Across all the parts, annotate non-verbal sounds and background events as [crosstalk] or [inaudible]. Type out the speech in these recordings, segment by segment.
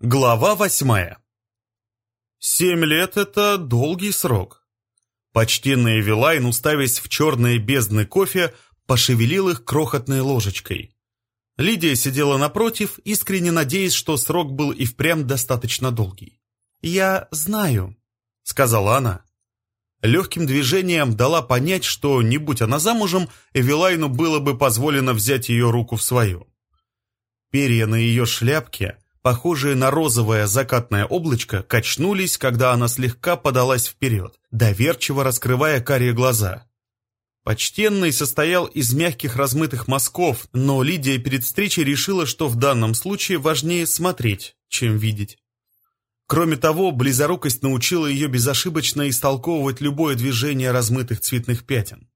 Глава восьмая. Семь лет — это долгий срок. Почтенный Эвелайн, уставясь в черные бездны кофе, пошевелил их крохотной ложечкой. Лидия сидела напротив, искренне надеясь, что срок был и впрямь достаточно долгий. «Я знаю», — сказала она. Легким движением дала понять, что, не будь она замужем, Эвелайну было бы позволено взять ее руку в свою. Перья на ее шляпке — похожие на розовое закатное облачко, качнулись, когда она слегка подалась вперед, доверчиво раскрывая карие глаза. Почтенный состоял из мягких размытых мазков, но Лидия перед встречей решила, что в данном случае важнее смотреть, чем видеть. Кроме того, близорукость научила ее безошибочно истолковывать любое движение размытых цветных пятен.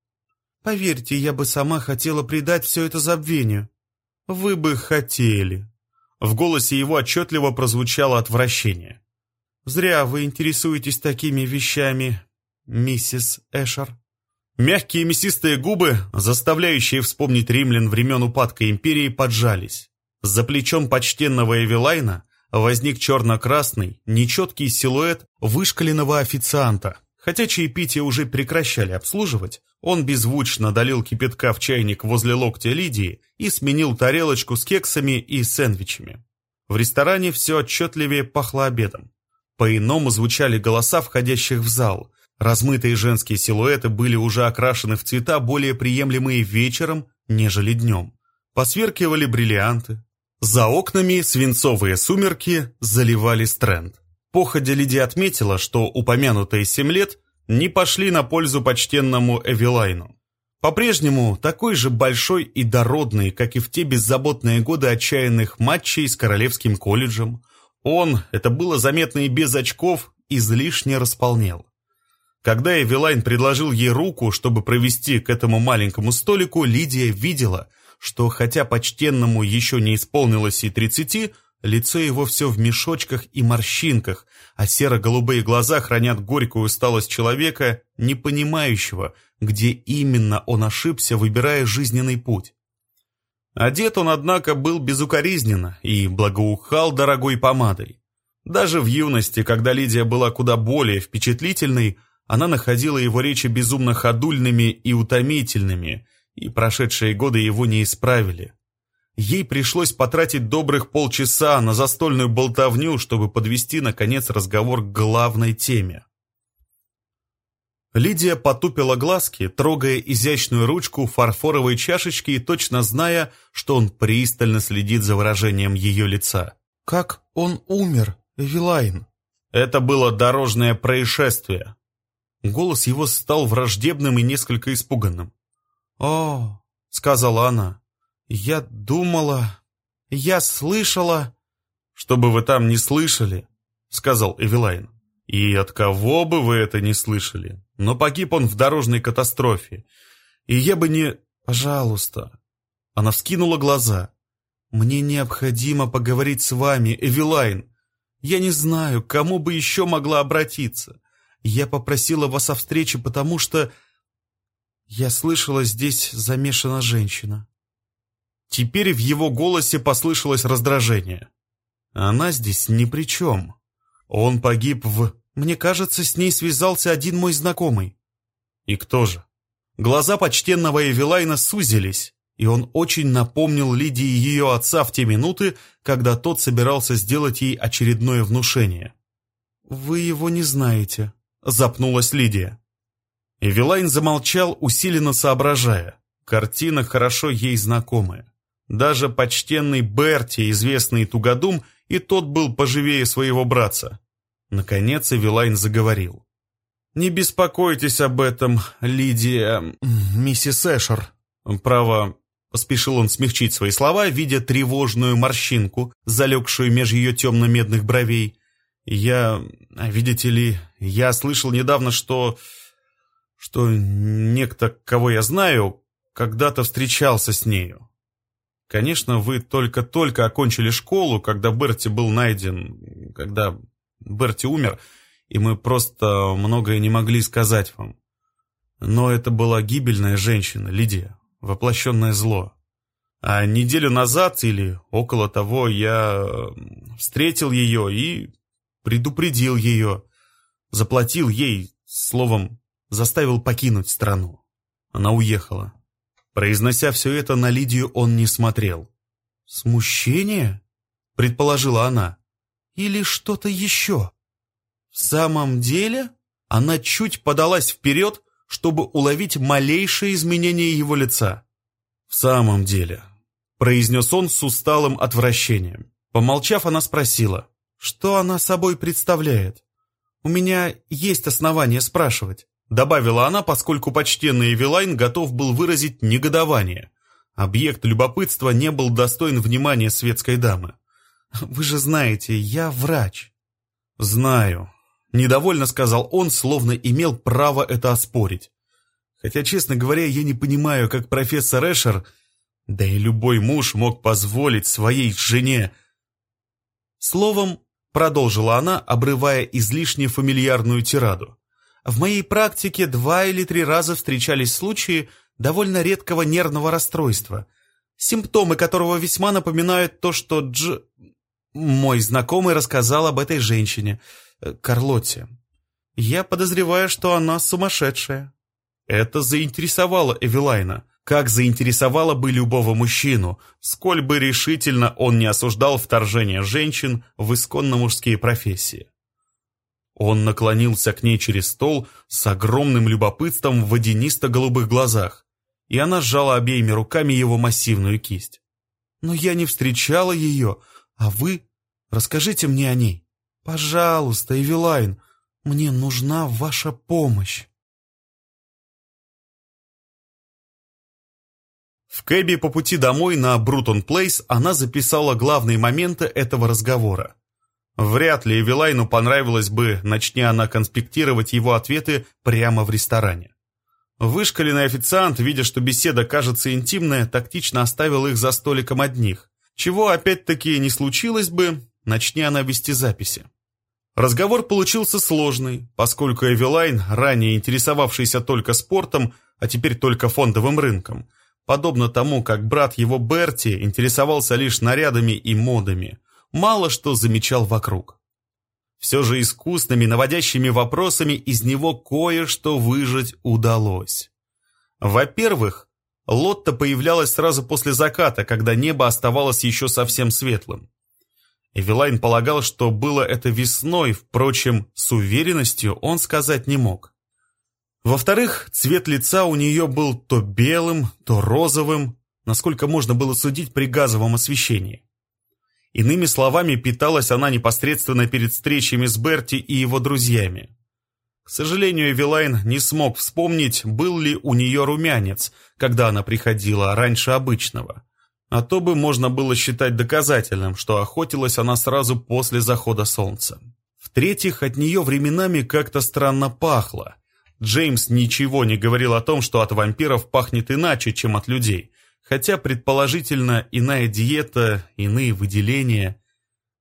«Поверьте, я бы сама хотела придать все это забвению». «Вы бы хотели», в голосе его отчетливо прозвучало отвращение. «Зря вы интересуетесь такими вещами, миссис Эшер». Мягкие мясистые губы, заставляющие вспомнить римлян времен упадка империи, поджались. За плечом почтенного Эвелайна возник черно-красный, нечеткий силуэт вышкаленного официанта. Хотя чаепитие уже прекращали обслуживать, он беззвучно долил кипятка в чайник возле локтя Лидии и сменил тарелочку с кексами и сэндвичами. В ресторане все отчетливее пахло обедом. По-иному звучали голоса входящих в зал. Размытые женские силуэты были уже окрашены в цвета, более приемлемые вечером, нежели днем. Посверкивали бриллианты. За окнами свинцовые сумерки заливали стренд. Походя Лидия отметила, что упомянутые семь лет не пошли на пользу почтенному Эвелайну. По-прежнему такой же большой и дородный, как и в те беззаботные годы отчаянных матчей с Королевским колледжем, он, это было заметно и без очков, излишне располнел. Когда Эвелайн предложил ей руку, чтобы провести к этому маленькому столику, Лидия видела, что хотя почтенному еще не исполнилось и тридцати, Лицо его все в мешочках и морщинках, а серо-голубые глаза хранят горькую усталость человека, не понимающего, где именно он ошибся, выбирая жизненный путь. Одет он, однако, был безукоризненно и благоухал дорогой помадой. Даже в юности, когда Лидия была куда более впечатлительной, она находила его речи безумно ходульными и утомительными, и прошедшие годы его не исправили. Ей пришлось потратить добрых полчаса на застольную болтовню, чтобы подвести, наконец, разговор к главной теме. Лидия потупила глазки, трогая изящную ручку фарфоровой чашечки и точно зная, что он пристально следит за выражением ее лица. «Как он умер, Эвелайн?» Это было дорожное происшествие. Голос его стал враждебным и несколько испуганным. «О», — сказала она, «Я думала... Я слышала...» «Что бы вы там не слышали», — сказал Эвелайн. «И от кого бы вы это не слышали? Но погиб он в дорожной катастрофе. И я бы не... Пожалуйста». Она вскинула глаза. «Мне необходимо поговорить с вами, Эвелайн. Я не знаю, к кому бы еще могла обратиться. Я попросила вас о встрече, потому что... Я слышала, здесь замешана женщина». Теперь в его голосе послышалось раздражение. Она здесь ни при чем. Он погиб в... Мне кажется, с ней связался один мой знакомый. И кто же? Глаза почтенного Эвелайна сузились, и он очень напомнил Лидии ее отца в те минуты, когда тот собирался сделать ей очередное внушение. «Вы его не знаете», — запнулась Лидия. Эвелайн замолчал, усиленно соображая. Картина хорошо ей знакомая. Даже почтенный Берти, известный тугодум, и тот был поживее своего братца. Наконец Эвелайн заговорил. «Не беспокойтесь об этом, Лидия... миссис Эшер». Право, поспешил он смягчить свои слова, видя тревожную морщинку, залегшую меж ее темно-медных бровей. «Я... видите ли, я слышал недавно, что... что некто, кого я знаю, когда-то встречался с нею. Конечно, вы только-только окончили школу, когда Берти был найден, когда Берти умер, и мы просто многое не могли сказать вам. Но это была гибельная женщина, Лидия, воплощенное зло. А неделю назад или около того я встретил ее и предупредил ее, заплатил ей, словом, заставил покинуть страну. Она уехала. Произнося все это, на Лидию он не смотрел. «Смущение?» — предположила она. «Или что-то еще?» «В самом деле?» Она чуть подалась вперед, чтобы уловить малейшее изменение его лица. «В самом деле», — произнес он с усталым отвращением. Помолчав, она спросила, что она собой представляет. «У меня есть основания спрашивать», — добавила она, поскольку почтенный Эвелайн готов был выразить негодование. Объект любопытства не был достоин внимания светской дамы. «Вы же знаете, я врач». «Знаю», Недовольно сказал он, словно имел право это оспорить. Хотя, честно говоря, я не понимаю, как профессор Эшер, да и любой муж мог позволить своей жене... Словом, продолжила она, обрывая излишне фамильярную тираду. В моей практике два или три раза встречались случаи довольно редкого нервного расстройства, симптомы которого весьма напоминают то, что Дж... Мой знакомый рассказал об этой женщине — Карлотте. Я подозреваю, что она сумасшедшая. Это заинтересовало Эвелайна, как заинтересовало бы любого мужчину, сколь бы решительно он не осуждал вторжение женщин в исконно мужские профессии. Он наклонился к ней через стол с огромным любопытством в водянисто-голубых глазах, и она сжала обеими руками его массивную кисть. «Но я не встречала ее, а вы? Расскажите мне о ней». «Пожалуйста, Эвелайн, мне нужна ваша помощь». В кэбе по пути домой на Брутон Плейс она записала главные моменты этого разговора. Вряд ли Эвелайну понравилось бы, начни она конспектировать его ответы прямо в ресторане. Вышколенный официант, видя, что беседа кажется интимная, тактично оставил их за столиком одних, чего опять-таки не случилось бы, начни она вести записи. Разговор получился сложный, поскольку Эвелайн, ранее интересовавшийся только спортом, а теперь только фондовым рынком, подобно тому, как брат его Берти интересовался лишь нарядами и модами, мало что замечал вокруг. Все же искусными, наводящими вопросами из него кое-что выжать удалось. Во-первых, Лотта появлялась сразу после заката, когда небо оставалось еще совсем светлым. Эвелайн полагал, что было это весной, впрочем, с уверенностью он сказать не мог. Во-вторых, цвет лица у нее был то белым, то розовым, насколько можно было судить при газовом освещении. Иными словами, питалась она непосредственно перед встречами с Берти и его друзьями. К сожалению, Эвелайн не смог вспомнить, был ли у нее румянец, когда она приходила раньше обычного. А то бы можно было считать доказательным, что охотилась она сразу после захода солнца. В-третьих, от нее временами как-то странно пахло. Джеймс ничего не говорил о том, что от вампиров пахнет иначе, чем от людей, хотя, предположительно, иная диета, иные выделения.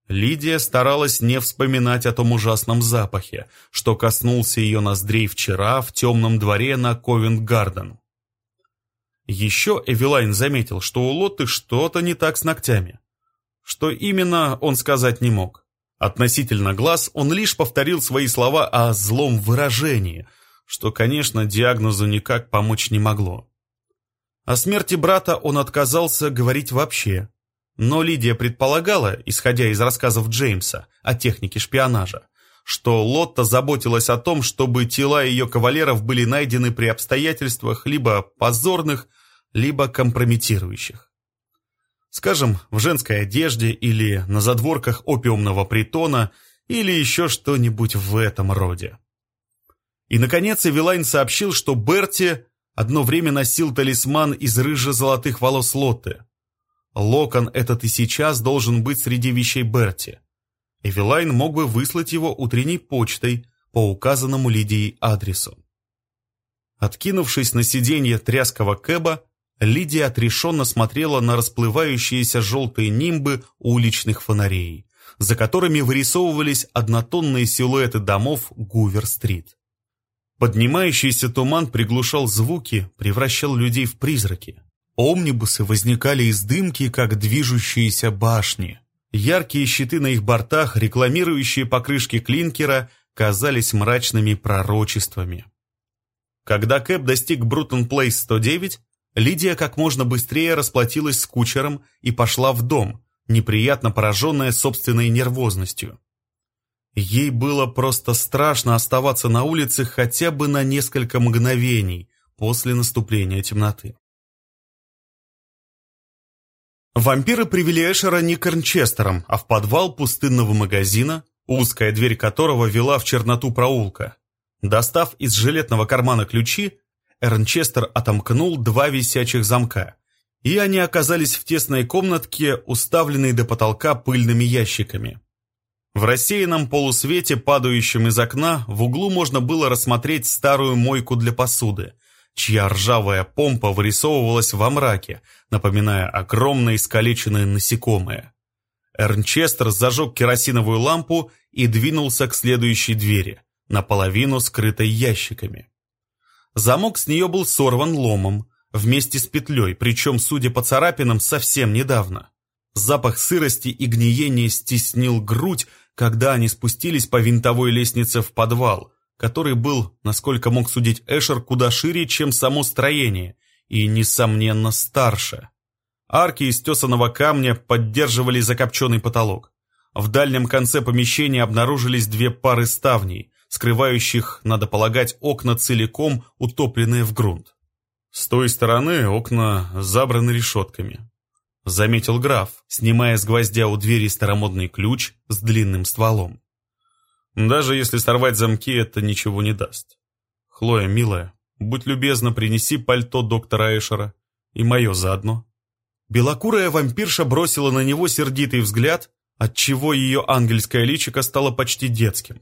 Лидия старалась не вспоминать о том ужасном запахе, что коснулся ее ноздрей вчера в темном дворе на Ковент-Гарден. Еще Эвелайн заметил, что у Лотты что-то не так с ногтями. Что именно, он сказать не мог. Относительно глаз он лишь повторил свои слова о злом выражении, что, конечно, диагнозу никак помочь не могло. О смерти брата он отказался говорить вообще. Но Лидия предполагала, исходя из рассказов Джеймса о технике шпионажа, что Лотта заботилась о том, чтобы тела ее кавалеров были найдены при обстоятельствах либо позорных, либо компрометирующих. Скажем, в женской одежде или на задворках опиумного притона или еще что-нибудь в этом роде. И, наконец, Эвелайн сообщил, что Берти одно время носил талисман из рыже-золотых волос Лотты. Локон этот и сейчас должен быть среди вещей Берти. Эвелайн мог бы выслать его утренней почтой по указанному Лидией адресу. Откинувшись на сиденье тряского кэба, Лидия отрешенно смотрела на расплывающиеся желтые нимбы уличных фонарей, за которыми вырисовывались однотонные силуэты домов Гувер-стрит. Поднимающийся туман приглушал звуки, превращал людей в призраки. Омнибусы возникали из дымки, как движущиеся башни. Яркие щиты на их бортах, рекламирующие покрышки клинкера, казались мрачными пророчествами. Когда Кэп достиг Брутон Плейс 109, Лидия как можно быстрее расплатилась с кучером и пошла в дом, неприятно пораженная собственной нервозностью. Ей было просто страшно оставаться на улице хотя бы на несколько мгновений после наступления темноты. Вампиры привели Эшера не к Эрнчестерам, а в подвал пустынного магазина, узкая дверь которого вела в черноту проулка. Достав из жилетного кармана ключи, Эрнчестер отомкнул два висячих замка, и они оказались в тесной комнатке, уставленной до потолка пыльными ящиками. В рассеянном полусвете, падающем из окна, в углу можно было рассмотреть старую мойку для посуды, чья ржавая помпа вырисовывалась во мраке, напоминая огромное искалеченное насекомое. Эрнчестер зажег керосиновую лампу и двинулся к следующей двери, наполовину скрытой ящиками. Замок с нее был сорван ломом, вместе с петлей, причем, судя по царапинам, совсем недавно. Запах сырости и гниения стеснил грудь, когда они спустились по винтовой лестнице в подвал, который был, насколько мог судить Эшер, куда шире, чем само строение, и, несомненно, старше. Арки из тесаного камня поддерживали закопченный потолок. В дальнем конце помещения обнаружились две пары ставней, скрывающих, надо полагать, окна целиком, утопленные в грунт. С той стороны окна забраны решетками. Заметил граф, снимая с гвоздя у двери старомодный ключ с длинным стволом. Даже если сорвать замки, это ничего не даст. Хлоя, милая, будь любезна, принеси пальто доктора Эшера. И мое заодно. Белокурая вампирша бросила на него сердитый взгляд, отчего ее ангельское личико стало почти детским.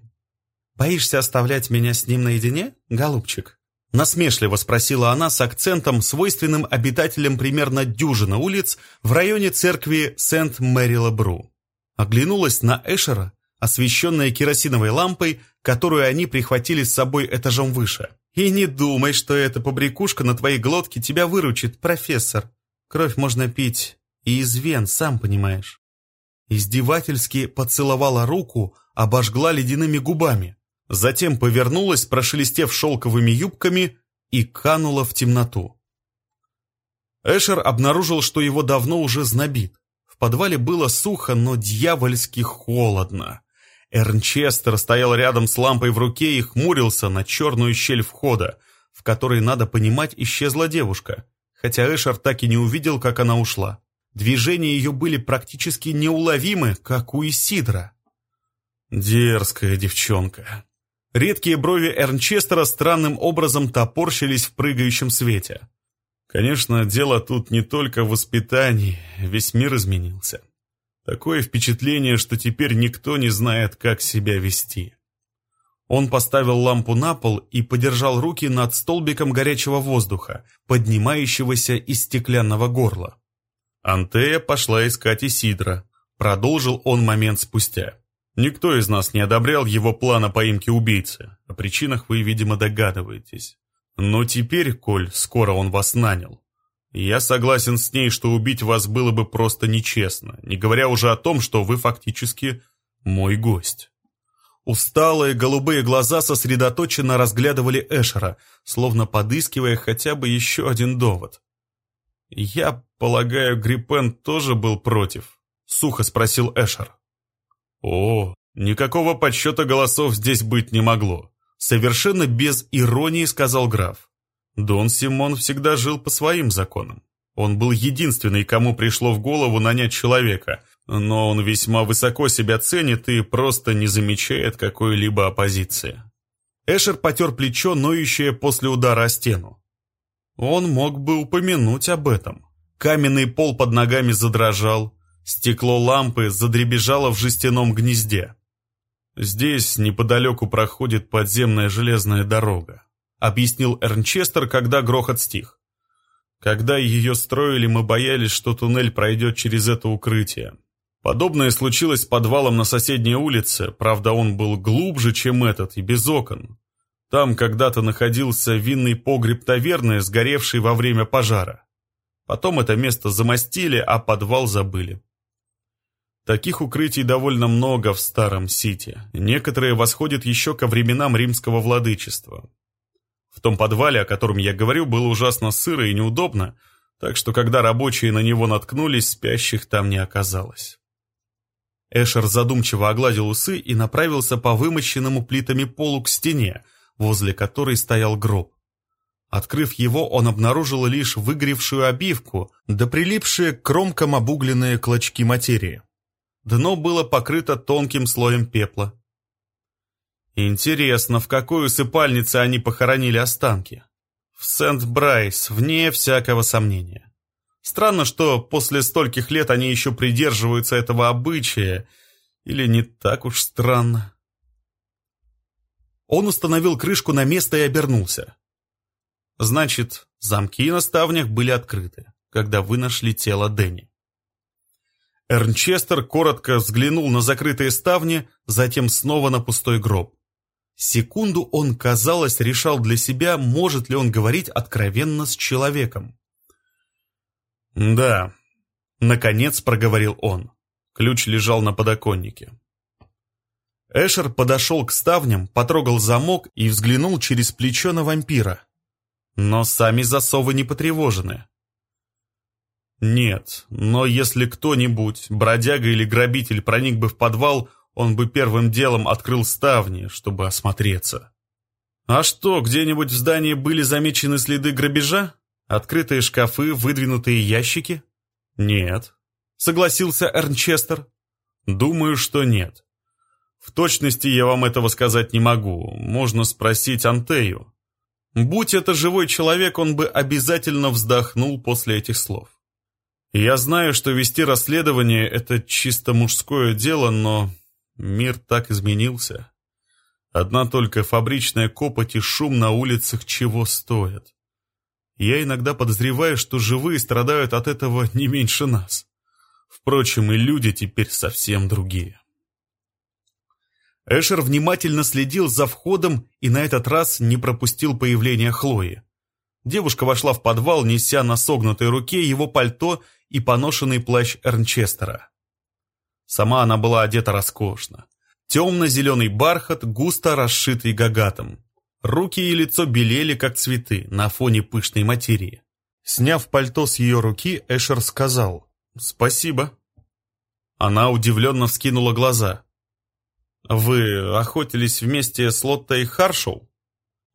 «Боишься оставлять меня с ним наедине, голубчик?» Насмешливо спросила она с акцентом, свойственным обитателям примерно дюжины улиц в районе церкви Сент-Мэри-Лабру. Оглянулась на Эшера, освещенная керосиновой лампой, которую они прихватили с собой этажом выше. «И не думай, что эта побрякушка на твоей глотке тебя выручит, профессор. Кровь можно пить и из вен, сам понимаешь». Издевательски поцеловала руку, обожгла ледяными губами. Затем повернулась, прошелестев шелковыми юбками, и канула в темноту. Эшер обнаружил, что его давно уже знобит. В подвале было сухо, но дьявольски холодно. Эрнчестер стоял рядом с лампой в руке и хмурился на черную щель входа, в которой, надо понимать, исчезла девушка, хотя Эшер так и не увидел, как она ушла. Движения ее были практически неуловимы, как у Исидра. Дерзкая девчонка. Редкие брови Эрнчестера странным образом топорщились в прыгающем свете. Конечно, дело тут не только в воспитании, весь мир изменился. Такое впечатление, что теперь никто не знает, как себя вести. Он поставил лампу на пол и подержал руки над столбиком горячего воздуха, поднимающегося из стеклянного горла. Антея пошла искать Исидра. Продолжил он момент спустя. Никто из нас не одобрял его плана поимки убийцы. О причинах вы, видимо, догадываетесь. Но теперь, коль скоро он вас нанял, я согласен с ней, что убить вас было бы просто нечестно, не говоря уже о том, что вы фактически мой гость. Усталые голубые глаза сосредоточенно разглядывали Эшера, словно подыскивая хотя бы еще один довод. «Я полагаю, Гриппен тоже был против?» — сухо спросил Эшер. «О, никакого подсчета голосов здесь быть не могло», — совершенно без иронии сказал граф. Дон Симон всегда жил по своим законам. Он был единственный, кому пришло в голову нанять человека, но он весьма высоко себя ценит и просто не замечает какой-либо оппозиции. Эшер потер плечо, ноющее после удара о стену. Он мог бы упомянуть об этом. Каменный пол под ногами задрожал, Стекло лампы задребежало в жестяном гнезде. «Здесь неподалеку проходит подземная железная дорога», объяснил Эрнчестер, когда грохот стих. «Когда ее строили, мы боялись, что туннель пройдет через это укрытие. Подобное случилось с подвалом на соседней улице, правда, он был глубже, чем этот, и без окон. Там когда-то находился винный погреб таверны, сгоревший во время пожара. Потом это место замостили, а подвал забыли. Таких укрытий довольно много в Старом Сити. Некоторые восходят еще ко временам римского владычества. В том подвале, о котором я говорю, было ужасно сыро и неудобно, так что когда рабочие на него наткнулись, спящих там не оказалось. Эшер задумчиво огладил усы и направился по вымощенному плитами полу к стене, возле которой стоял гроб. Открыв его, он обнаружил лишь выгоревшую обивку, да прилипшие к кромкам обугленные клочки материи. Дно было покрыто тонким слоем пепла. Интересно, в какой усыпальнице они похоронили останки? В Сент-Брайс, вне всякого сомнения. Странно, что после стольких лет они еще придерживаются этого обычая, или не так уж странно. Он установил крышку на место и обернулся. Значит, замки на ставнях были открыты, когда вы нашли тело Дэнни. Эрнчестер коротко взглянул на закрытые ставни, затем снова на пустой гроб. Секунду он, казалось, решал для себя, может ли он говорить откровенно с человеком. «Да», — наконец проговорил он. Ключ лежал на подоконнике. Эшер подошел к ставням, потрогал замок и взглянул через плечо на вампира. Но сами засовы не потревожены. Нет, но если кто-нибудь, бродяга или грабитель, проник бы в подвал, он бы первым делом открыл ставни, чтобы осмотреться. А что, где-нибудь в здании были замечены следы грабежа? Открытые шкафы, выдвинутые ящики? Нет. Согласился Эрнчестер. Думаю, что нет. В точности я вам этого сказать не могу. Можно спросить Антею. Будь это живой человек, он бы обязательно вздохнул после этих слов. Я знаю, что вести расследование – это чисто мужское дело, но мир так изменился. Одна только фабричная копоть и шум на улицах чего стоят. Я иногда подозреваю, что живые страдают от этого не меньше нас. Впрочем, и люди теперь совсем другие. Эшер внимательно следил за входом и на этот раз не пропустил появление Хлои. Девушка вошла в подвал, неся на согнутой руке его пальто и поношенный плащ Эрнчестера. Сама она была одета роскошно. Темно-зеленый бархат, густо расшитый гагатом. Руки и лицо белели, как цветы, на фоне пышной материи. Сняв пальто с ее руки, Эшер сказал «Спасибо». Она удивленно вскинула глаза. «Вы охотились вместе с Лоттой Харшоу?»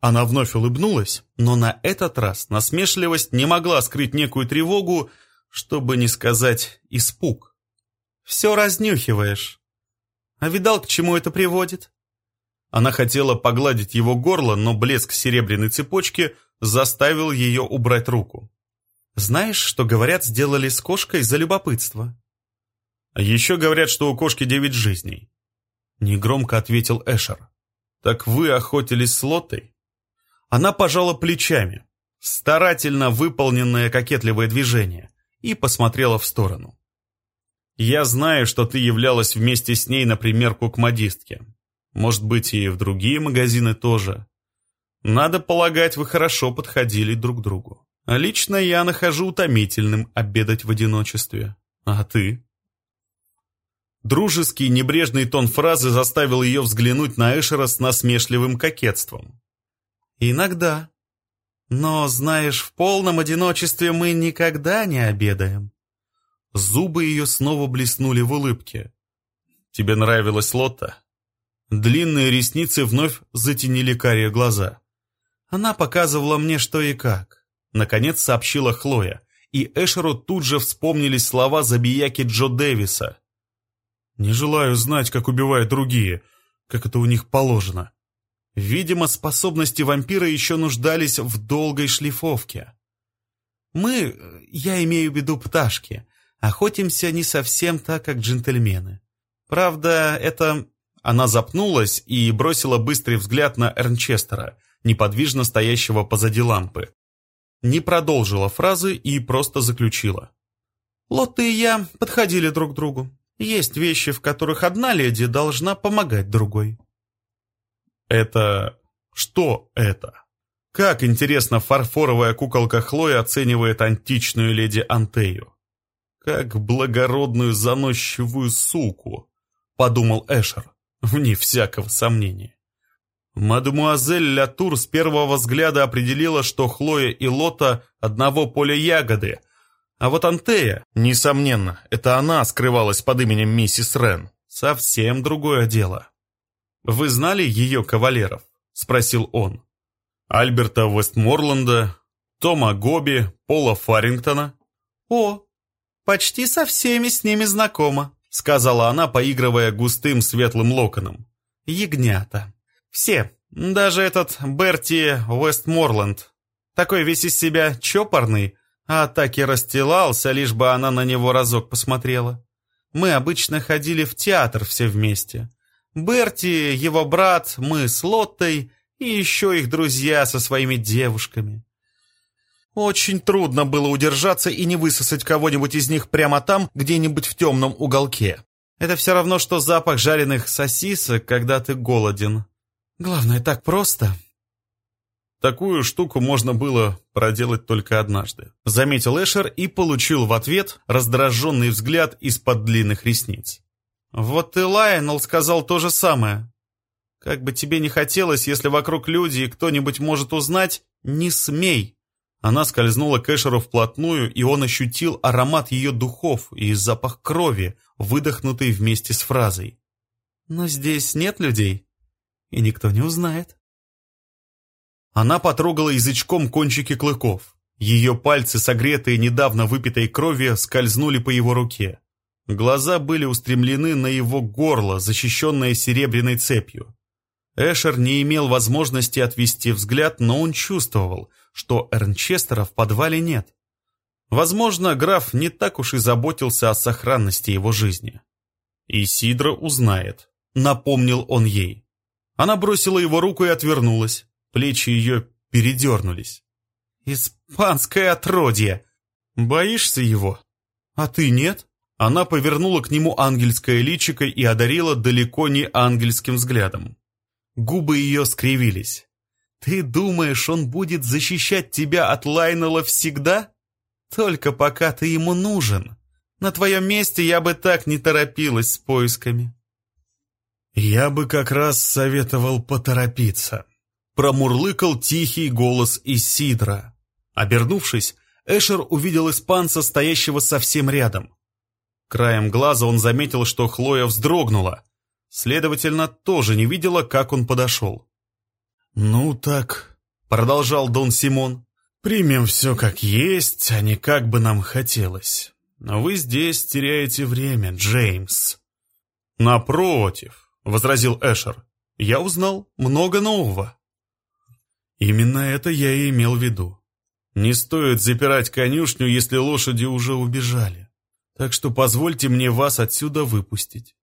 Она вновь улыбнулась, но на этот раз насмешливость не могла скрыть некую тревогу, чтобы не сказать испуг. «Все разнюхиваешь. А видал, к чему это приводит?» Она хотела погладить его горло, но блеск серебряной цепочки заставил ее убрать руку. «Знаешь, что, говорят, сделали с кошкой за любопытство?» «Еще говорят, что у кошки девять жизней», — негромко ответил Эшер. «Так вы охотились с Лотой?» Она пожала плечами, старательно выполненное кокетливое движение и посмотрела в сторону. «Я знаю, что ты являлась вместе с ней на примерку к модистке. Может быть, и в другие магазины тоже. Надо полагать, вы хорошо подходили друг другу. А лично я нахожу утомительным обедать в одиночестве. А ты?» Дружеский, небрежный тон фразы заставил ее взглянуть на Эшера с насмешливым кокетством. «Иногда», но, знаешь, в полном одиночестве мы никогда не обедаем. Зубы ее снова блеснули в улыбке. Тебе нравилась Лотта? Длинные ресницы вновь затенили карие глаза. Она показывала мне, что и как. Наконец сообщила Хлоя, и Эшеру тут же вспомнились слова забияки Джо Дэвиса. «Не желаю знать, как убивают другие, как это у них положено. Видимо, способности вампира еще нуждались в долгой шлифовке. Мы, я имею в виду пташки, охотимся не совсем так, как джентльмены. Правда, это... Она запнулась и бросила быстрый взгляд на Эрнчестера, неподвижно стоящего позади лампы. Не продолжила фразы и просто заключила. Лотта и я подходили друг к другу. Есть вещи, в которых одна леди должна помогать другой. Это... что это? Как интересно фарфоровая куколка Хлоя оценивает античную леди Антею. Как благородную заносчивую суку, подумал Эшер, вне всякого сомнения. Мадемуазель Лятур с первого взгляда определила, что Хлоя и Лота одного поля ягоды, а вот Антея, несомненно, это она скрывалась под именем миссис Рен, совсем другое дело. «Вы знали ее кавалеров?» — спросил он. «Альберта Вестморланда, Тома Гоби, Пола Фарингтона». «О, почти со всеми с ними знакома», — сказала она, поигрывая густым светлым локоном. «Ягнята. Все, даже этот Берти Вестморланд. Такой весь из себя чопорный, а так и расстилался, лишь бы она на него разок посмотрела. Мы обычно ходили в театр все вместе. Берти, его брат, мы с Лоттой и еще их друзья со своими девушками. Очень трудно было удержаться и не высосать кого-нибудь из них прямо там, где-нибудь в темном уголке. Это все равно, что запах жареных сосисок, когда ты голоден. Главное, так просто. Такую штуку можно было проделать только однажды. Заметил Эшер и получил в ответ раздраженный взгляд из-под длинных ресниц. Вот и Лайонел сказал то же самое. Как бы тебе не хотелось, если вокруг люди и кто-нибудь может узнать, не смей. Она скользнула к Эшеру вплотную, и он ощутил аромат ее духов и запах крови, выдохнутый вместе с фразой. Но здесь нет людей, и никто не узнает. Она потрогала язычком кончики клыков. Ее пальцы, согретые недавно выпитой кровью, скользнули по его руке. Глаза были устремлены на его горло, защищенное серебряной цепью. Эшер не имел возможности отвести взгляд, но он чувствовал, что Эрнчестера в подвале нет. Возможно, граф не так уж и заботился о сохранности его жизни. «Исидра узнает», — напомнил он ей. Она бросила его руку и отвернулась. Плечи ее передернулись. «Испанское отродье! Боишься его? А ты нет?» Она повернула к нему ангельское личико и одарила далеко не ангельским взглядом. Губы ее скривились. «Ты думаешь, он будет защищать тебя от Лайнела всегда? Только пока ты ему нужен. На твоем месте я бы так не торопилась с поисками». «Я бы как раз советовал поторопиться», — промурлыкал тихий голос Исидра. Обернувшись, Эшер увидел испанца, стоящего совсем рядом. Краем глаза он заметил, что Хлоя вздрогнула. Следовательно, тоже не видела, как он подошел. «Ну так», — продолжал Дон Симон, — «примем все как есть, а не как бы нам хотелось. Но вы здесь теряете время, Джеймс». «Напротив», — возразил Эшер, — «я узнал много нового». Именно это я и имел в виду. Не стоит запирать конюшню, если лошади уже убежали. Так что позвольте мне вас отсюда выпустить.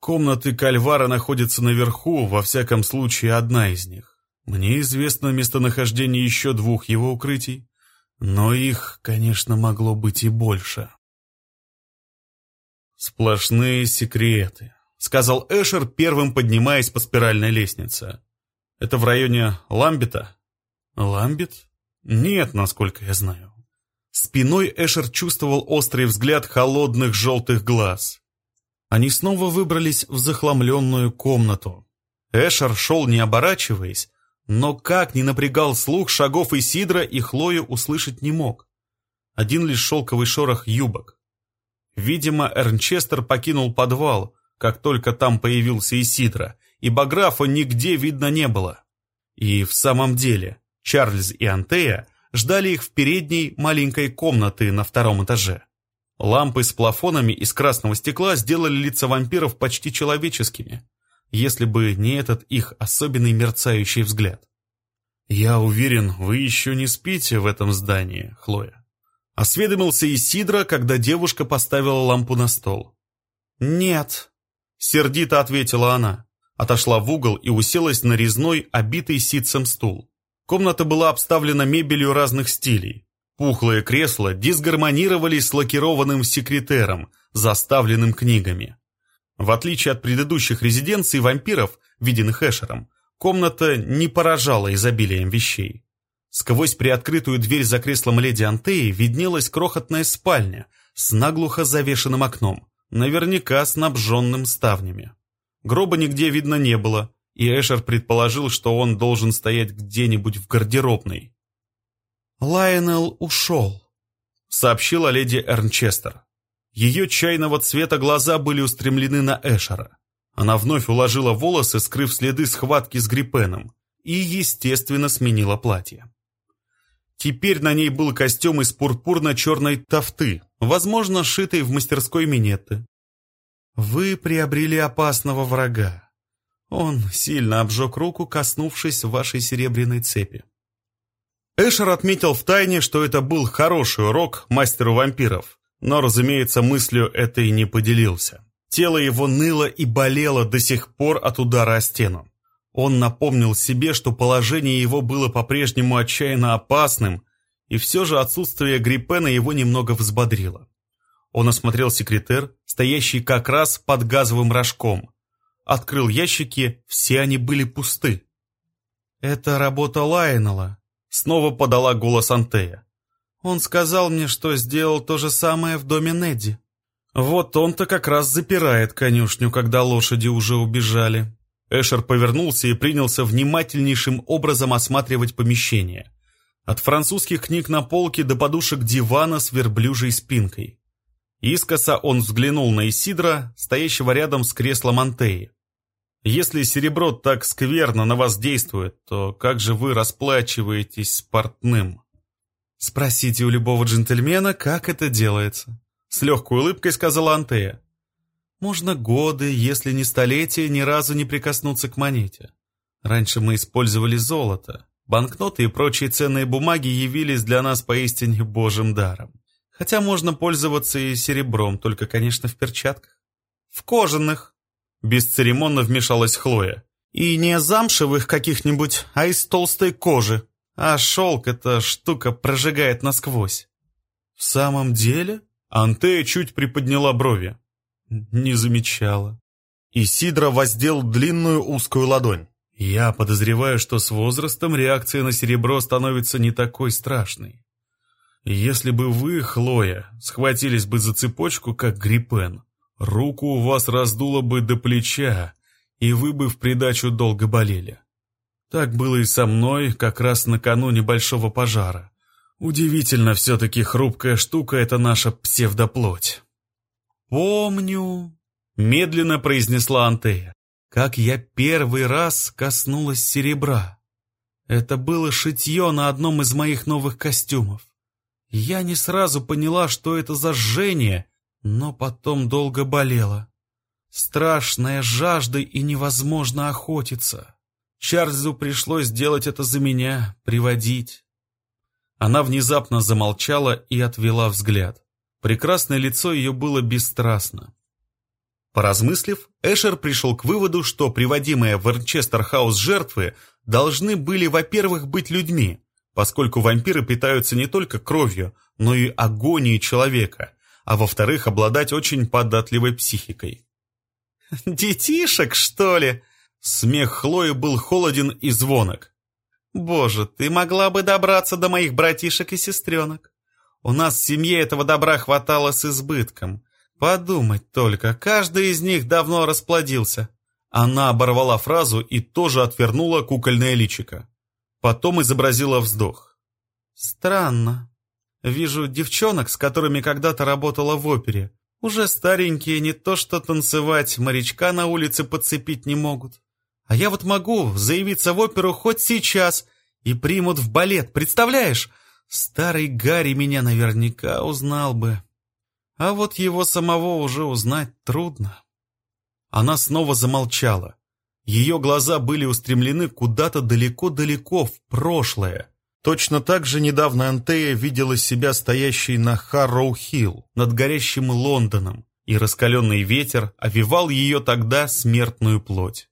Комнаты Кальвара находятся наверху, во всяком случае одна из них. Мне известно местонахождение еще двух его укрытий, но их, конечно, могло быть и больше. «Сплошные секреты», — сказал Эшер, первым поднимаясь по спиральной лестнице. «Это в районе Ламбета?» «Ламбет? Нет, насколько я знаю». Спиной Эшер чувствовал острый взгляд холодных желтых глаз. Они снова выбрались в захламленную комнату. Эшер шел не оборачиваясь, но как ни напрягал слух, шагов Исидра и Хлою услышать не мог. Один лишь шелковый шорох юбок. Видимо, Эрнчестер покинул подвал, как только там появился Исидра, и Баграфа нигде видно не было. И в самом деле, Чарльз и Антея ждали их в передней маленькой комнаты на втором этаже. Лампы с плафонами из красного стекла сделали лица вампиров почти человеческими, если бы не этот их особенный мерцающий взгляд. «Я уверен, вы еще не спите в этом здании, Хлоя», — осведомился Исидра, когда девушка поставила лампу на стол. «Нет», — сердито ответила она, отошла в угол и уселась на резной, обитый ситцем стул. Комната была обставлена мебелью разных стилей. Пухлые кресла дисгармонировали с лакированным секретером, заставленным книгами. В отличие от предыдущих резиденций вампиров, виденных Эшером, комната не поражала изобилием вещей. Сквозь приоткрытую дверь за креслом леди Антеи виднелась крохотная спальня с наглухо завешенным окном, наверняка снабженным ставнями. Гроба нигде видно не было, и Эшер предположил, что он должен стоять где-нибудь в гардеробной. «Лайонел ушел», — сообщила леди Эрнчестер. Ее чайного цвета глаза были устремлены на Эшера. Она вновь уложила волосы, скрыв следы схватки с Гриппеном, и, естественно, сменила платье. Теперь на ней был костюм из пурпурно-черной тафты, возможно, сшитый в мастерской Минетты. «Вы приобрели опасного врага. Он сильно обжег руку, коснувшись вашей серебряной цепи». Эшер отметил втайне, что это был хороший урок мастеру вампиров, но, разумеется, мыслью этой не поделился. Тело его ныло и болело до сих пор от удара о стену. Он напомнил себе, что положение его было по-прежнему отчаянно опасным, и все же отсутствие Гриппена его немного взбодрило. Он осмотрел секретер, стоящий как раз под газовым рожком. Открыл ящики, все они были пусты. «Это работа Лайнела», — снова подала голос Антея. «Он сказал мне, что сделал то же самое в доме Недди». «Вот он-то как раз запирает конюшню, когда лошади уже убежали», Эшер повернулся и принялся внимательнейшим образом осматривать помещение. От французских книг на полке до подушек дивана с верблюжьей спинкой. Искоса он взглянул на Исидра, стоящего рядом с креслом Антеи. «Если серебро так скверно на вас действует, то как же вы расплачиваетесь с портным?» «Спросите у любого джентльмена, как это делается», — с легкой улыбкой сказала Антея. Можно годы, если не столетия, ни разу не прикоснуться к монете. Раньше мы использовали золото. Банкноты и прочие ценные бумаги явились для нас поистине божьим даром. Хотя можно пользоваться и серебром, только, конечно, в перчатках. В кожаных. Бесцеремонно вмешалась Хлоя. И не замшевых каких-нибудь, а из толстой кожи. А шелк эта штука прожигает насквозь. В самом деле? Антея чуть приподняла брови. Не замечала. Исидра воздел длинную узкую ладонь. Я подозреваю, что с возрастом реакция на серебро становится не такой страшной. Если бы вы, Хлоя, схватились бы за цепочку, как Гриппен, руку у вас раздуло бы до плеча, и вы бы в придачу долго болели. Так было и со мной как раз накануне большого пожара. Удивительно все-таки хрупкая штука — это наша псевдоплоть. «Помню», — медленно произнесла Антея, «как я первый раз коснулась серебра. Это было шитье на одном из моих новых костюмов. Я не сразу поняла, что это за жжение, но потом долго болела. Страшная жажда и невозможно охотиться. Чарльзу пришлось сделать это за меня, приводить». Она внезапно замолчала и отвела взгляд. Прекрасное лицо ее было бесстрастно. Поразмыслив, Эшер пришел к выводу, что приводимые в Эрчестер-хаус жертвы должны были, во-первых, быть людьми, поскольку вампиры питаются не только кровью, но и агонией человека, а во-вторых, обладать очень податливой психикой. [laughs] «Детишек, что ли?» Смех Хлои был холоден и звонок. «Боже, ты могла бы добраться до моих братишек и сестренок. У нас в семье этого добра хватало с избытком. Подумать только, каждый из них давно расплодился. Она оборвала фразу и тоже отвернула кукольное личико. Потом изобразила вздох. Странно. Вижу девчонок, с которыми когда-то работала в опере. Уже старенькие, не то что танцевать, морячка на улице подцепить не могут. А я вот могу заявиться в оперу хоть сейчас и примут в балет, представляешь? Старый Гарри меня наверняка узнал бы. А вот его самого уже узнать трудно. Она снова замолчала. Ее глаза были устремлены куда-то далеко-далеко в прошлое. Точно так же недавно Антея видела себя стоящей на Харроу-Хилл над горящим Лондоном, и раскаленный ветер овивал ее тогда смертную плоть.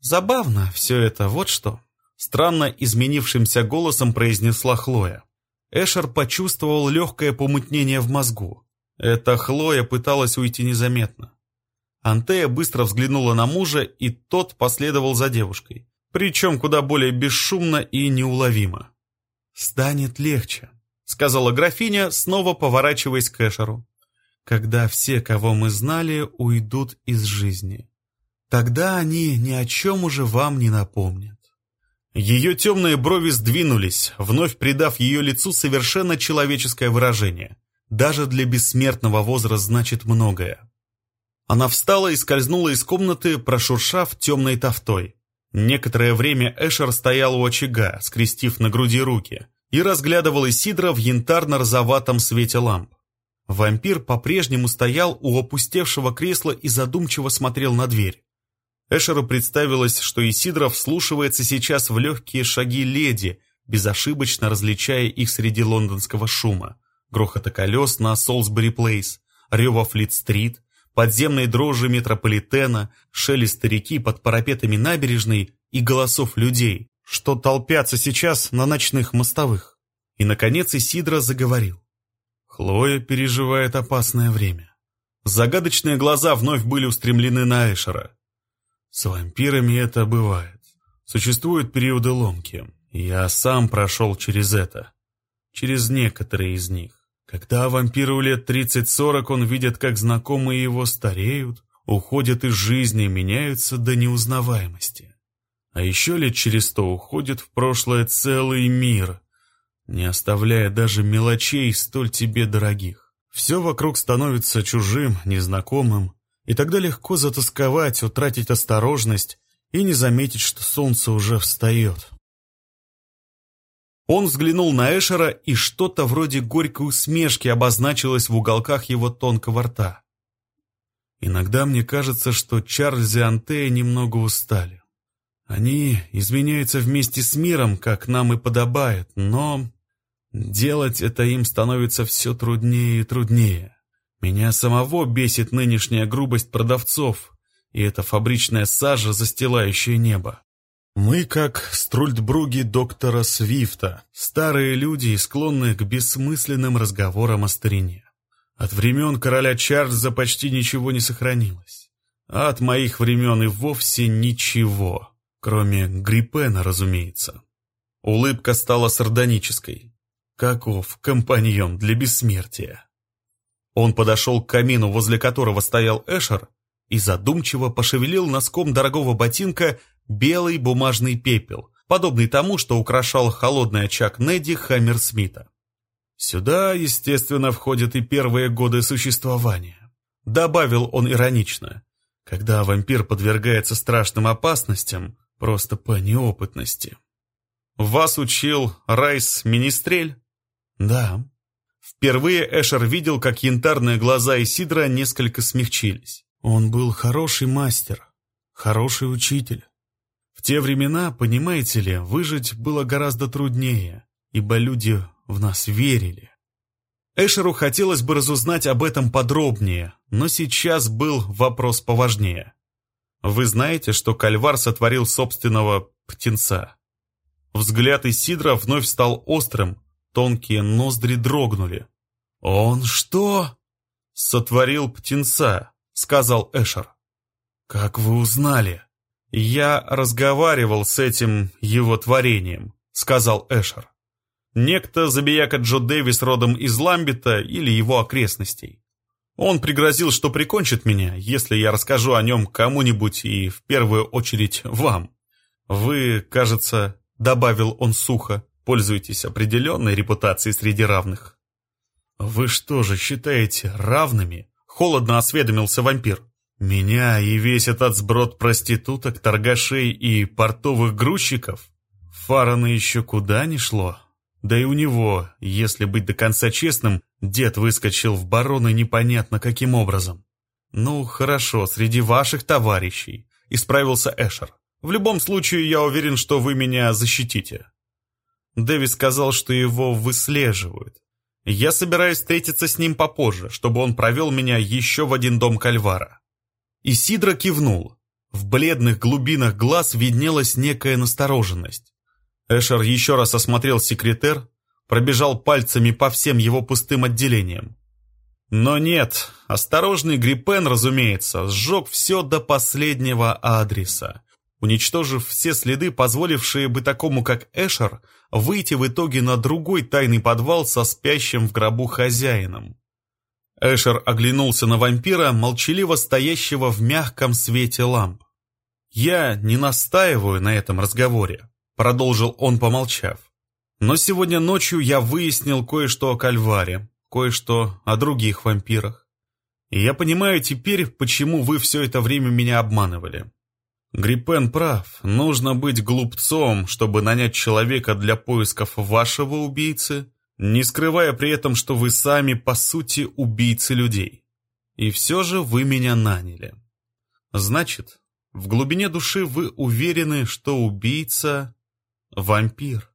Забавно все это, вот что. Странно изменившимся голосом произнесла Хлоя. Эшер почувствовал легкое помутнение в мозгу. Эта Хлоя пыталась уйти незаметно. Антея быстро взглянула на мужа, и тот последовал за девушкой. Причем куда более бесшумно и неуловимо. станет легче», — сказала графиня, снова поворачиваясь к Эшеру. «Когда все, кого мы знали, уйдут из жизни. Тогда они ни о чем уже вам не напомнят». Ее темные брови сдвинулись, вновь придав ее лицу совершенно человеческое выражение. Даже для бессмертного возраста значит многое. Она встала и скользнула из комнаты, прошуршав темной тофтой. Некоторое время Эшер стоял у очага, скрестив на груди руки, и разглядывал Исидра в янтарно-розоватом свете ламп. Вампир по-прежнему стоял у опустевшего кресла и задумчиво смотрел на дверь. Эшеру представилось, что Исидров вслушивается сейчас в легкие шаги леди, безошибочно различая их среди лондонского шума. Грохота колес на Солсбери-Плейс, рева Флит-стрит, подземной дрожи метрополитена, шелест реки под парапетами набережной и голосов людей, что толпятся сейчас на ночных мостовых. И, наконец, Исидра заговорил. Хлоя переживает опасное время. Загадочные глаза вновь были устремлены на Эшера. С вампирами это бывает. Существуют периоды ломки. Я сам прошел через это. Через некоторые из них. Когда вампиру лет 30-40, он видит, как знакомые его стареют, уходят из жизни, меняются до неузнаваемости. А еще лет через сто уходит в прошлое целый мир, не оставляя даже мелочей столь тебе дорогих. Все вокруг становится чужим, незнакомым, и тогда легко затасковать, утратить осторожность и не заметить, что солнце уже встает. Он взглянул на Эшера, и что-то вроде горькой усмешки обозначилось в уголках его тонкого рта. Иногда мне кажется, что Чарльз и Антея немного устали. Они изменяются вместе с миром, как нам и подобает, но делать это им становится все труднее и труднее. Меня самого бесит нынешняя грубость продавцов и эта фабричная сажа, застилающая небо. Мы как струльдбруги доктора Свифта, старые люди, склонные к бессмысленным разговорам о старине. От времен короля Чарльза почти ничего не сохранилось. А от моих времен и вовсе ничего, кроме Гриппена, разумеется. Улыбка стала сардонической. Каков компаньон для бессмертия? Он подошел к камину, возле которого стоял Эшер, и задумчиво пошевелил носком дорогого ботинка белый бумажный пепел, подобный тому, что украшал холодный очаг Недди Хаммерсмита. Сюда, естественно, входят и первые годы существования. Добавил он иронично, когда вампир подвергается страшным опасностям, просто по неопытности. «Вас учил Райс Министрель?» «Да», Впервые Эшер видел, как янтарные глаза Исидра несколько смягчились. Он был хороший мастер, хороший учитель. В те времена, понимаете ли, выжить было гораздо труднее, ибо люди в нас верили. Эшеру хотелось бы разузнать об этом подробнее, но сейчас был вопрос поважнее. Вы знаете, что Кальвар сотворил собственного птенца? Взгляд Исидра вновь стал острым, Тонкие ноздри дрогнули. «Он что?» «Сотворил птенца», — сказал Эшер. «Как вы узнали?» «Я разговаривал с этим его творением», — сказал Эшер. «Некто забияка Джо Дэвис родом из Ламбита или его окрестностей. Он пригрозил, что прикончит меня, если я расскажу о нем кому-нибудь и в первую очередь вам. Вы, кажется, — добавил он сухо, пользуетесь определенной репутацией среди равных». «Вы что же считаете равными?» — холодно осведомился вампир. «Меня и весь этот сброд проституток, торгашей и портовых грузчиков? Фарана еще куда ни шло. Да и у него, если быть до конца честным, дед выскочил в бароны непонятно каким образом. Ну, хорошо, среди ваших товарищей», — исправился Эшер. «В любом случае, я уверен, что вы меня защитите. Дэви сказал, что его выслеживают. Я собираюсь встретиться с ним попозже, чтобы он провел меня еще в один дом Кальвара. Исидро кивнул. В бледных глубинах глаз виднелась некая настороженность. Эшер еще раз осмотрел секретер, пробежал пальцами по всем его пустым отделениям. Но нет, осторожный Гриппен, разумеется, сжег все до последнего адреса. уничтожив все следы, позволившие бы такому, как Эшер, выйти в итоге на другой тайный подвал со спящим в гробу хозяином. Эшер оглянулся на вампира, молчаливо стоящего в мягком свете ламп. «Я не настаиваю на этом разговоре», — продолжил он, помолчав. «Но сегодня ночью я выяснил кое-что о Кальваре, кое-что о других вампирах. И я понимаю теперь, почему вы все это время меня обманывали. Гриппен прав, нужно быть глупцом, чтобы нанять человека для поисков вашего убийцы, не скрывая при этом, что вы сами, по сути, убийцы людей. И все же вы меня наняли. Значит, в глубине души вы уверены, что убийца — вампир.